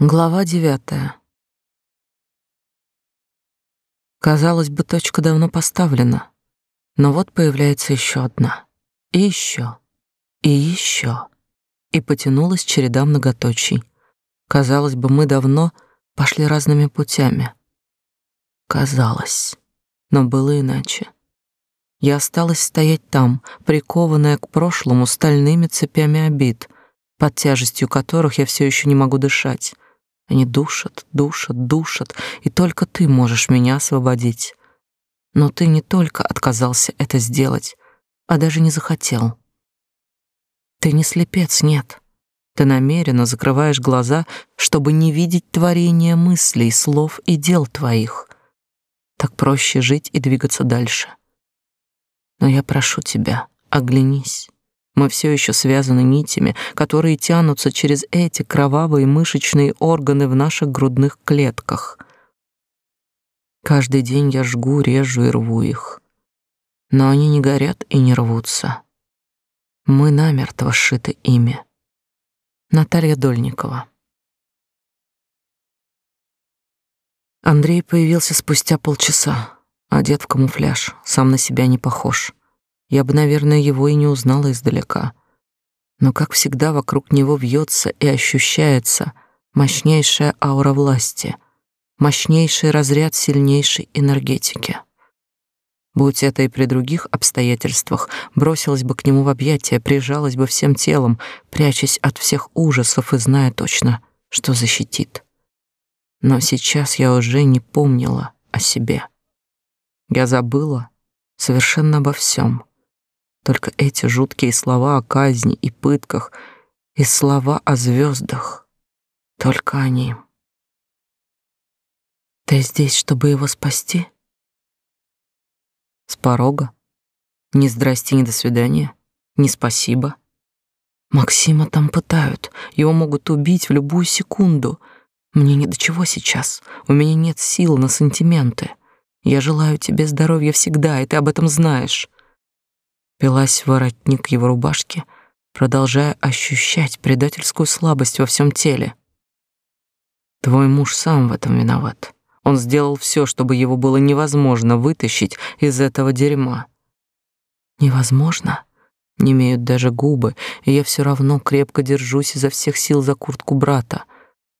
Глава девятая. Казалось бы, точка давно поставлена, но вот появляется еще одна. И еще. И еще. И потянулась череда многоточий. Казалось бы, мы давно пошли разными путями. Казалось. Но было иначе. Я осталась стоять там, прикованная к прошлому стальными цепями обид, под тяжестью которых я все еще не могу дышать они душат, душат, душат, и только ты можешь меня освободить. Но ты не только отказался это сделать, а даже не захотел. Ты не слепец, нет. Ты намеренно закрываешь глаза, чтобы не видеть творения мыслей, слов и дел твоих. Так проще жить и двигаться дальше. Но я прошу тебя, оглянись. Мы все еще связаны нитями, которые тянутся через эти кровавые мышечные органы в наших грудных клетках. Каждый день я жгу, режу и рву их. Но они не горят и не рвутся. Мы намертво сшиты ими. Наталья Дольникова Андрей появился спустя полчаса, одет в камуфляж, сам на себя не похож. Я бы, наверное, его и не узнала издалека. Но, как всегда, вокруг него вьется и ощущается мощнейшая аура власти, мощнейший разряд сильнейшей энергетики. Будь это и при других обстоятельствах, бросилась бы к нему в объятия, прижалась бы всем телом, прячась от всех ужасов и зная точно, что защитит. Но сейчас я уже не помнила о себе. Я забыла совершенно обо всем. Только эти жуткие слова о казни и пытках и слова о звездах. Только они. Ты здесь, чтобы его спасти? С порога? Ни здрасте, ни до свидания, ни спасибо. Максима там пытают, его могут убить в любую секунду. Мне ни до чего сейчас, у меня нет сил на сантименты. Я желаю тебе здоровья всегда, и ты об этом знаешь впилась в воротник его рубашки, продолжая ощущать предательскую слабость во всем теле. Твой муж сам в этом виноват. Он сделал все, чтобы его было невозможно вытащить из этого дерьма. Невозможно? Не имеют даже губы, и я все равно крепко держусь изо всех сил за куртку брата.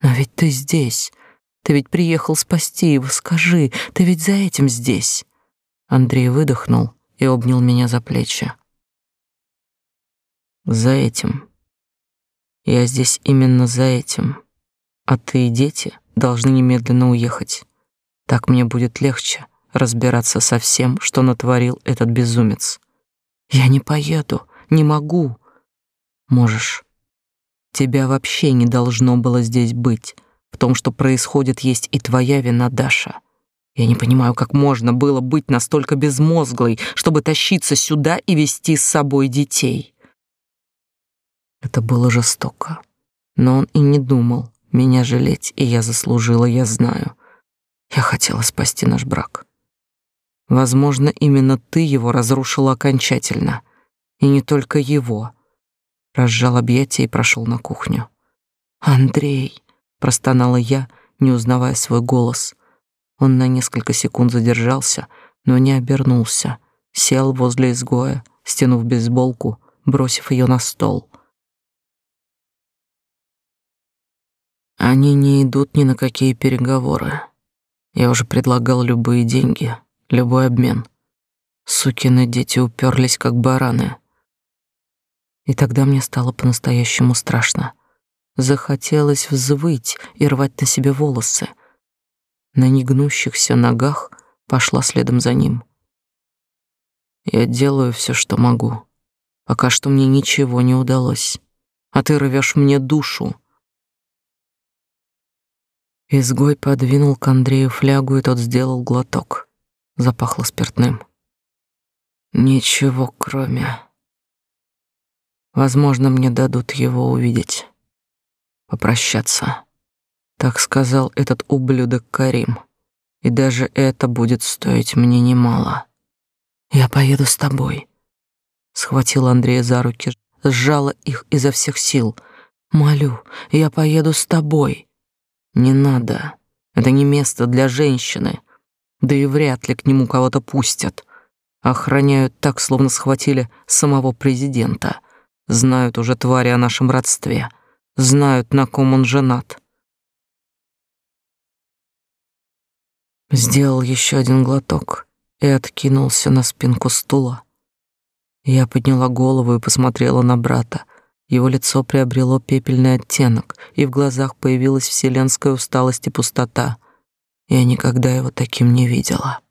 Но ведь ты здесь. Ты ведь приехал спасти его, скажи, ты ведь за этим здесь. Андрей выдохнул и обнял меня за плечи. За этим. Я здесь именно за этим. А ты и дети должны немедленно уехать. Так мне будет легче разбираться со всем, что натворил этот безумец. Я не поеду, не могу. Можешь. Тебя вообще не должно было здесь быть. В том, что происходит, есть и твоя вина, Даша. Я не понимаю, как можно было быть настолько безмозглой, чтобы тащиться сюда и вести с собой детей. Это было жестоко. Но он и не думал меня жалеть, и я заслужила, я знаю. Я хотела спасти наш брак. Возможно, именно ты его разрушила окончательно. И не только его. Разжал объятия и прошел на кухню. «Андрей!» — простонала я, не узнавая свой голос. Он на несколько секунд задержался, но не обернулся. Сел возле изгоя, стянув бейсболку, бросив ее на стол. Они не идут ни на какие переговоры. Я уже предлагал любые деньги, любой обмен. Сукины дети уперлись, как бараны. И тогда мне стало по-настоящему страшно. Захотелось взвыть и рвать на себе волосы, на негнущихся ногах пошла следом за ним. Я делаю все, что могу. Пока что мне ничего не удалось. А ты рвешь мне душу. Изгой подвинул к Андрею флягу, и тот сделал глоток. Запахло спиртным. Ничего, кроме... Возможно, мне дадут его увидеть. Попрощаться. Так сказал этот ублюдок Карим. И даже это будет стоить мне немало. Я поеду с тобой. Схватила Андрея за руки, сжала их изо всех сил. Молю, я поеду с тобой. Не надо. Это не место для женщины. Да и вряд ли к нему кого-то пустят. Охраняют так, словно схватили самого президента. Знают уже твари о нашем родстве. Знают, на ком он женат. Сделал еще один глоток и откинулся на спинку стула. Я подняла голову и посмотрела на брата. Его лицо приобрело пепельный оттенок, и в глазах появилась вселенская усталость и пустота. Я никогда его таким не видела.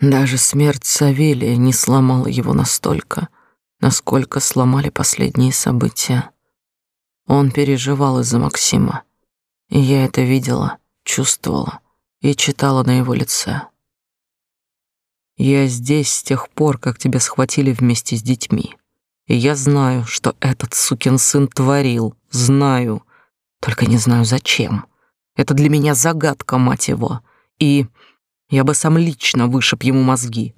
Даже смерть Савелия не сломала его настолько, насколько сломали последние события. Он переживал из-за Максима, и я это видела, чувствовала и читала на его лице. Я здесь с тех пор, как тебя схватили вместе с детьми. И я знаю, что этот сукин сын творил, знаю, только не знаю зачем. Это для меня загадка, мать его. И я бы сам лично вышиб ему мозги.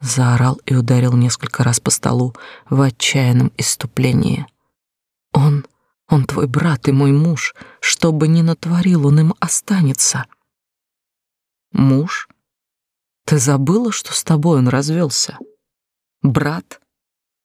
Заорал и ударил несколько раз по столу в отчаянном иступлении. Он, он твой брат и мой муж. Что бы ни натворил, он им останется. Муж? Ты забыла, что с тобой он развелся? Брат?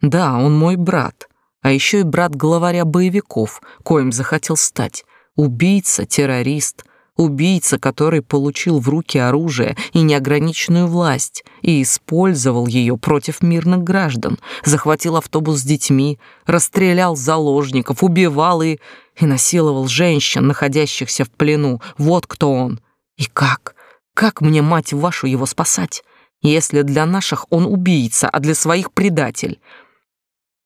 Да, он мой брат, а еще и брат главаря боевиков, коим захотел стать. Убийца, террорист, убийца, который получил в руки оружие и неограниченную власть и использовал ее против мирных граждан, захватил автобус с детьми, расстрелял заложников, убивал и... и насиловал женщин, находящихся в плену. Вот кто он. И как? Как мне, мать вашу, его спасать? Если для наших он убийца, а для своих предатель.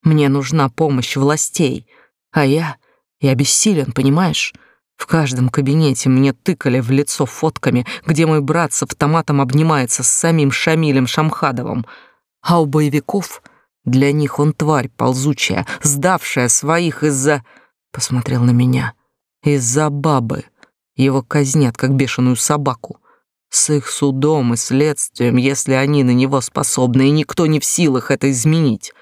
Мне нужна помощь властей, а я... я бессилен, понимаешь? В каждом кабинете мне тыкали в лицо фотками, где мой брат с автоматом обнимается с самим Шамилем Шамхадовым. А у боевиков... Для них он тварь ползучая, сдавшая своих из-за... Посмотрел на меня. Из-за бабы. Его казнят, как бешеную собаку. С их судом и следствием, если они на него способны, и никто не в силах это изменить.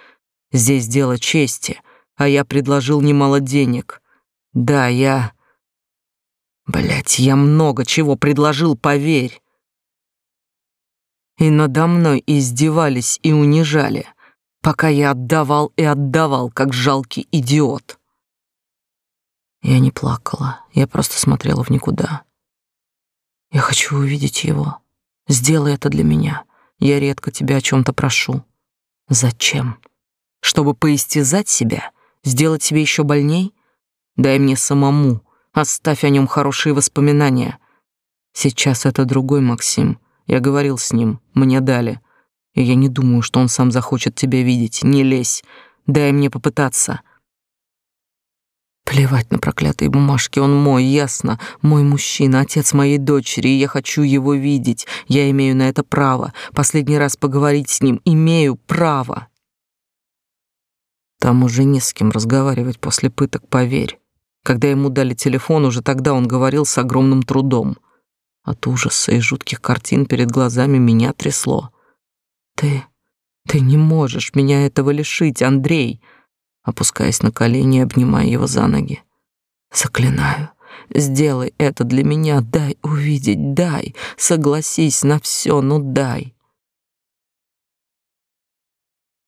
Здесь дело чести, а я предложил немало денег. Да, я... Блять, я много чего предложил, поверь. И надо мной издевались и унижали, пока я отдавал и отдавал, как жалкий идиот. Я не плакала, я просто смотрела в никуда. Я хочу увидеть его. Сделай это для меня. Я редко тебя о чем то прошу. Зачем? чтобы поистязать себя, сделать себе еще больней? Дай мне самому, оставь о нем хорошие воспоминания. Сейчас это другой Максим. Я говорил с ним, мне дали. И я не думаю, что он сам захочет тебя видеть. Не лезь. Дай мне попытаться. Плевать на проклятые бумажки, он мой, ясно. Мой мужчина, отец моей дочери, и я хочу его видеть. Я имею на это право. Последний раз поговорить с ним имею право. Там уже не с кем разговаривать после пыток, поверь. Когда ему дали телефон, уже тогда он говорил с огромным трудом. От ужаса и жутких картин перед глазами меня трясло. «Ты... ты не можешь меня этого лишить, Андрей!» Опускаясь на колени и обнимая его за ноги. «Заклинаю, сделай это для меня, дай увидеть, дай, согласись на все, ну дай!»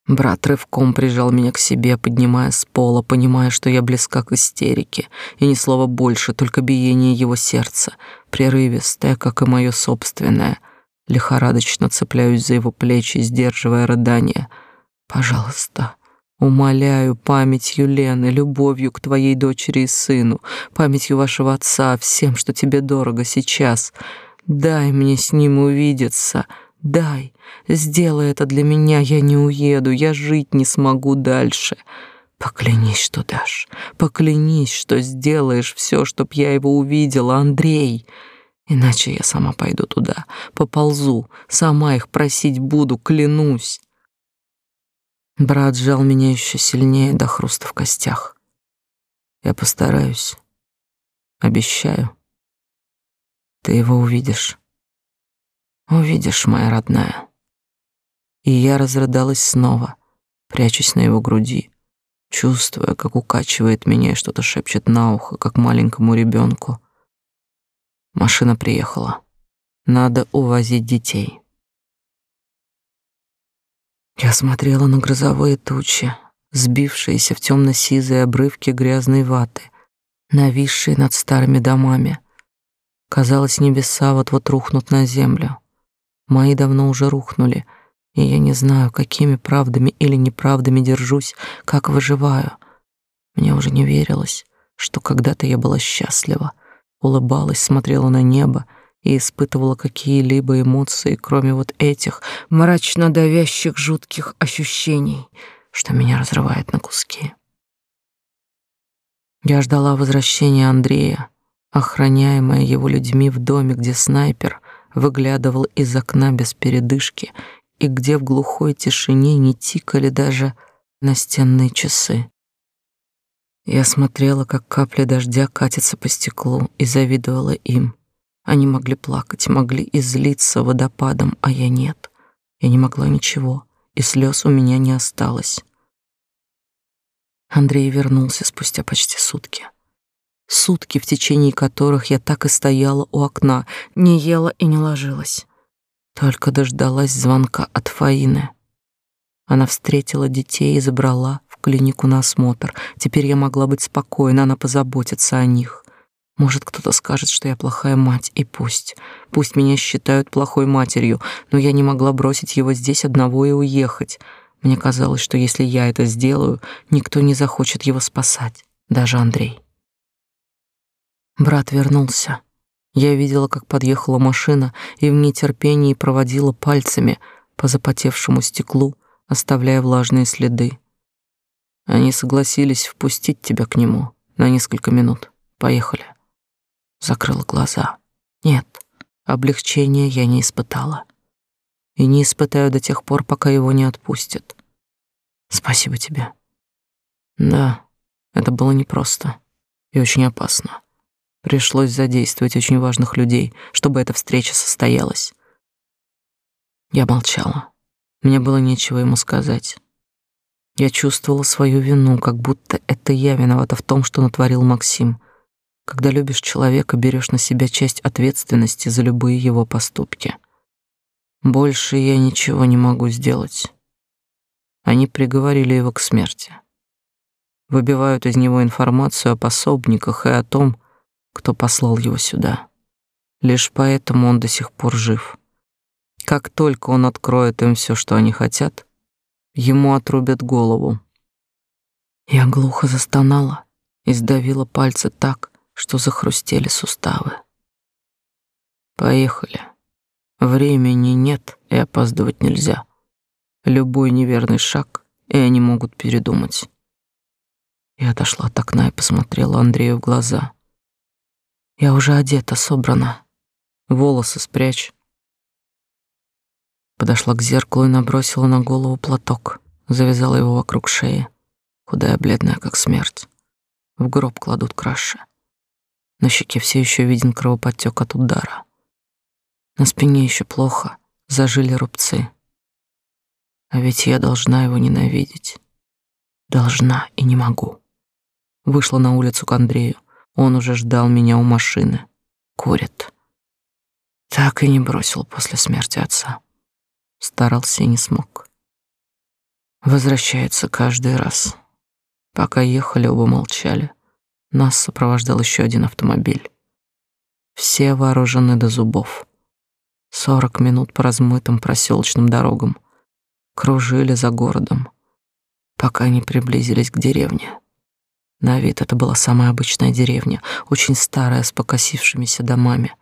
Брат рывком прижал меня к себе, поднимая с пола, понимая, что я близка к истерике, и ни слова больше, только биение его сердца, прерывистое, как и мое собственное. Лихорадочно цепляюсь за его плечи, сдерживая рыдание. «Пожалуйста, умоляю памятью Лены, любовью к твоей дочери и сыну, памятью вашего отца, всем, что тебе дорого сейчас. Дай мне с ним увидеться». Дай, сделай это для меня, я не уеду, я жить не смогу дальше. Поклянись, что дашь, поклянись, что сделаешь все, чтоб я его увидела, Андрей. Иначе я сама пойду туда, поползу, сама их просить буду, клянусь. Брат сжал меня еще сильнее до хруста в костях. Я постараюсь. Обещаю. Ты его увидишь. Увидишь, моя родная. И я разрыдалась снова, прячусь на его груди, чувствуя, как укачивает меня и что-то шепчет на ухо, как маленькому ребенку. Машина приехала. Надо увозить детей. Я смотрела на грозовые тучи, сбившиеся в темно-сизые обрывки грязной ваты, нависшие над старыми домами. Казалось, небеса вот-вот рухнут на землю. Мои давно уже рухнули, и я не знаю, какими правдами или неправдами держусь, как выживаю. Мне уже не верилось, что когда-то я была счастлива, улыбалась, смотрела на небо и испытывала какие-либо эмоции, кроме вот этих мрачно давящих жутких ощущений, что меня разрывает на куски. Я ждала возвращения Андрея, охраняемая его людьми в доме, где снайпер выглядывал из окна без передышки и где в глухой тишине не тикали даже настенные часы. Я смотрела, как капли дождя катятся по стеклу, и завидовала им. Они могли плакать, могли излиться водопадом, а я нет. Я не могла ничего, и слез у меня не осталось. Андрей вернулся спустя почти сутки. Сутки, в течение которых я так и стояла у окна, не ела и не ложилась. Только дождалась звонка от Фаины. Она встретила детей и забрала в клинику на осмотр. Теперь я могла быть спокойна, она позаботится о них. Может, кто-то скажет, что я плохая мать, и пусть. Пусть меня считают плохой матерью, но я не могла бросить его здесь одного и уехать. Мне казалось, что если я это сделаю, никто не захочет его спасать, даже Андрей. Брат вернулся. Я видела, как подъехала машина, и в нетерпении проводила пальцами по запотевшему стеклу, оставляя влажные следы. Они согласились впустить тебя к нему на несколько минут. Поехали. Закрыла глаза. Нет, облегчения я не испытала. И не испытаю до тех пор, пока его не отпустят. Спасибо тебе. Да, это было непросто и очень опасно. Пришлось задействовать очень важных людей, чтобы эта встреча состоялась. Я молчала. Мне было нечего ему сказать. Я чувствовала свою вину, как будто это я виновата в том, что натворил Максим. Когда любишь человека, берешь на себя часть ответственности за любые его поступки. Больше я ничего не могу сделать. Они приговорили его к смерти. Выбивают из него информацию о пособниках и о том, кто послал его сюда. Лишь поэтому он до сих пор жив. Как только он откроет им все, что они хотят, ему отрубят голову. Я глухо застонала и сдавила пальцы так, что захрустели суставы. Поехали. Времени нет и опаздывать нельзя. Любой неверный шаг, и они могут передумать. Я отошла от окна и посмотрела Андрею в глаза. Я уже одета, собрана. Волосы спрячь. Подошла к зеркалу и набросила на голову платок, завязала его вокруг шеи, худая, бледная, как смерть. В гроб кладут краше. На щеке все еще виден кровоподтек от удара. На спине еще плохо, зажили рубцы. А ведь я должна его ненавидеть. Должна и не могу. Вышла на улицу к Андрею. Он уже ждал меня у машины. Курит. Так и не бросил после смерти отца. Старался и не смог. Возвращается каждый раз. Пока ехали, оба молчали. Нас сопровождал еще один автомобиль. Все вооружены до зубов. Сорок минут по размытым проселочным дорогам. Кружили за городом, пока не приблизились к деревне. На вид это была самая обычная деревня, очень старая, с покосившимися домами.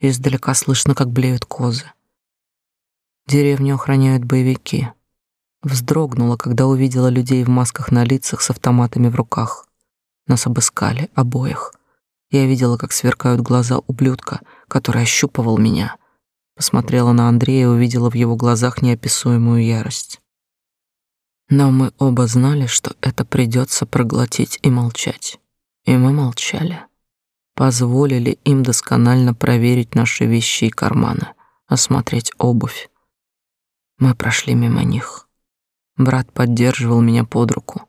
Издалека слышно, как блеют козы. Деревню охраняют боевики. Вздрогнула, когда увидела людей в масках на лицах с автоматами в руках. Нас обыскали обоих. Я видела, как сверкают глаза ублюдка, который ощупывал меня. Посмотрела на Андрея и увидела в его глазах неописуемую ярость. Но мы оба знали, что это придется проглотить и молчать. И мы молчали. Позволили им досконально проверить наши вещи и карманы, осмотреть обувь. Мы прошли мимо них. Брат поддерживал меня под руку.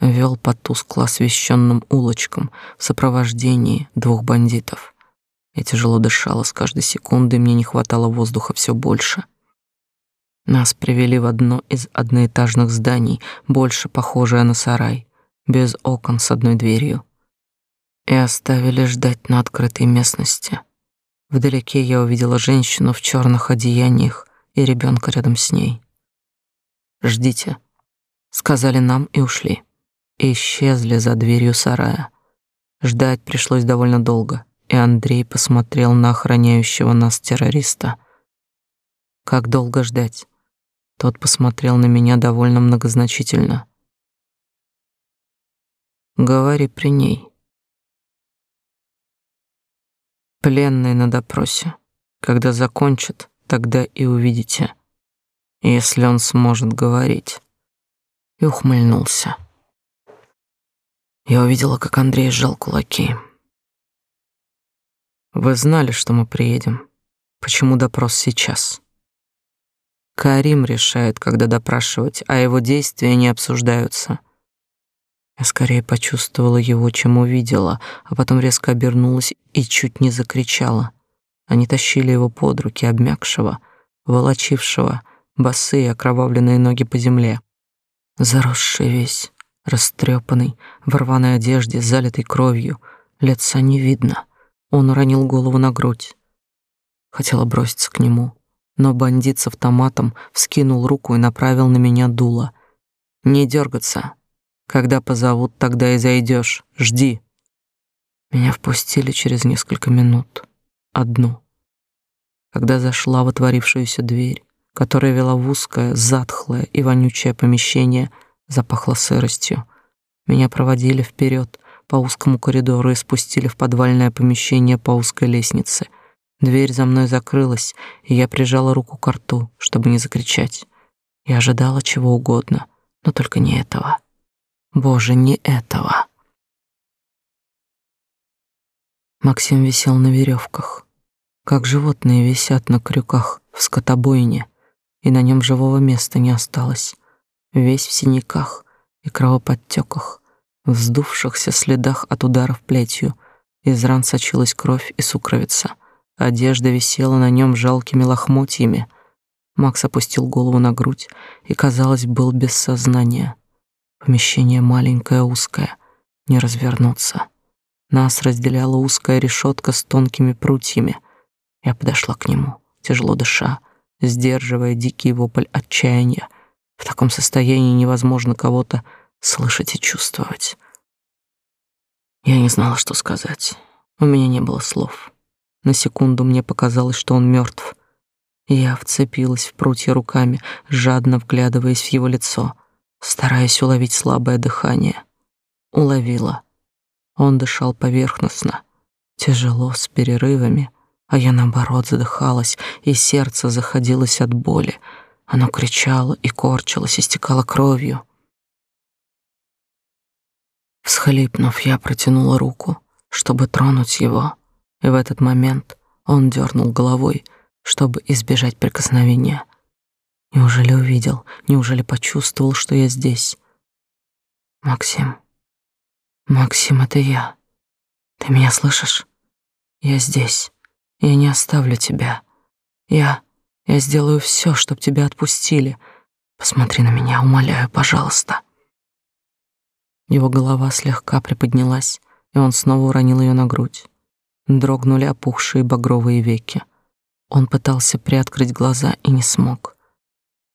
Вел по тускло освещенным улочкам в сопровождении двух бандитов. Я тяжело дышала с каждой секундой, мне не хватало воздуха все больше. Нас привели в одно из одноэтажных зданий, больше похожее на сарай, без окон с одной дверью. И оставили ждать на открытой местности. Вдалеке я увидела женщину в черных одеяниях и ребенка рядом с ней. «Ждите», — сказали нам и ушли. Исчезли за дверью сарая. Ждать пришлось довольно долго, и Андрей посмотрел на охраняющего нас террориста. «Как долго ждать?» Тот посмотрел на меня довольно многозначительно. «Говори при ней». Пленный на допросе. Когда закончит, тогда и увидите, если он сможет говорить. И ухмыльнулся. Я увидела, как Андрей сжал кулаки. Вы знали, что мы приедем. Почему допрос сейчас? Карим решает, когда допрашивать, а его действия не обсуждаются. Я скорее почувствовала его, чем увидела, а потом резко обернулась и чуть не закричала. Они тащили его под руки, обмякшего, волочившего, босые окровавленные ноги по земле. Заросший весь, растрепанный, в рваной одежде, залитой кровью, лица не видно. Он уронил голову на грудь. Хотела броситься к нему, но бандит с автоматом вскинул руку и направил на меня дуло. «Не дергаться, когда позовут, тогда и зайдешь. Жди. Меня впустили через несколько минут. Одну. Когда зашла в отворившуюся дверь, которая вела в узкое, затхлое и вонючее помещение, запахло сыростью. Меня проводили вперед по узкому коридору и спустили в подвальное помещение по узкой лестнице. Дверь за мной закрылась, и я прижала руку к рту, чтобы не закричать. Я ожидала чего угодно, но только не этого. Боже, не этого. Максим висел на веревках, как животные висят на крюках в скотобойне, и на нем живого места не осталось. Весь в синяках и кровоподтеках, вздувшихся следах от ударов плетью. Из ран сочилась кровь и сукровица. Одежда висела на нем жалкими лохмотьями. Макс опустил голову на грудь и, казалось, был без сознания. Помещение маленькое, узкое, не развернуться. Нас разделяла узкая решетка с тонкими прутьями. Я подошла к нему, тяжело дыша, сдерживая дикий вопль отчаяния. В таком состоянии невозможно кого-то слышать и чувствовать. Я не знала, что сказать. У меня не было слов. На секунду мне показалось, что он мертв. Я вцепилась в прутья руками, жадно вглядываясь в его лицо — стараясь уловить слабое дыхание. Уловила. Он дышал поверхностно, тяжело, с перерывами, а я, наоборот, задыхалась, и сердце заходилось от боли. Оно кричало и корчилось, истекало кровью. Всхлипнув, я протянула руку, чтобы тронуть его, и в этот момент он дернул головой, чтобы избежать прикосновения — Неужели увидел? Неужели почувствовал, что я здесь? Максим. Максим, это я. Ты меня слышишь? Я здесь. Я не оставлю тебя. Я я сделаю все, чтобы тебя отпустили. Посмотри на меня, умоляю, пожалуйста. Его голова слегка приподнялась, и он снова уронил ее на грудь. Дрогнули опухшие багровые веки. Он пытался приоткрыть глаза и не смог.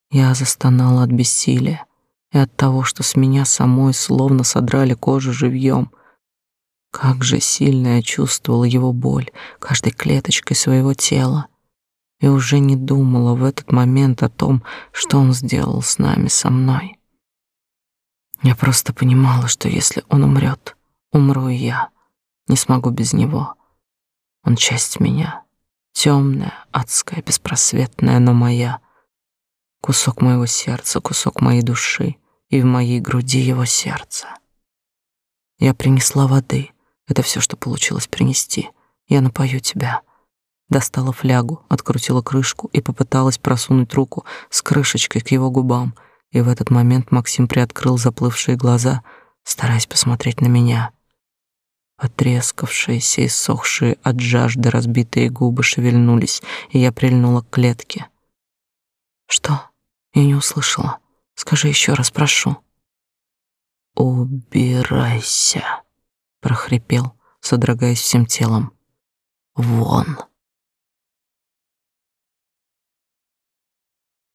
Я застонала от бессилия и от того, что с меня самой словно содрали кожу живьем. Как же сильно я чувствовала его боль каждой клеточкой своего тела и уже не думала в этот момент о том, что он сделал с нами, со мной. Я просто понимала, что если он умрет, умру и я, не смогу без него. Он часть меня, темная, адская, беспросветная, но моя — кусок моего сердца, кусок моей души, и в моей груди его сердце. Я принесла воды. Это все, что получилось принести. Я напою тебя. Достала флягу, открутила крышку и попыталась просунуть руку с крышечкой к его губам. И в этот момент Максим приоткрыл заплывшие глаза, стараясь посмотреть на меня. Отрескавшиеся и сохшие от жажды разбитые губы шевельнулись, и я прильнула к клетке. Что? Я не услышала. Скажи еще раз, прошу. Убирайся, прохрипел, содрогаясь всем телом. Вон.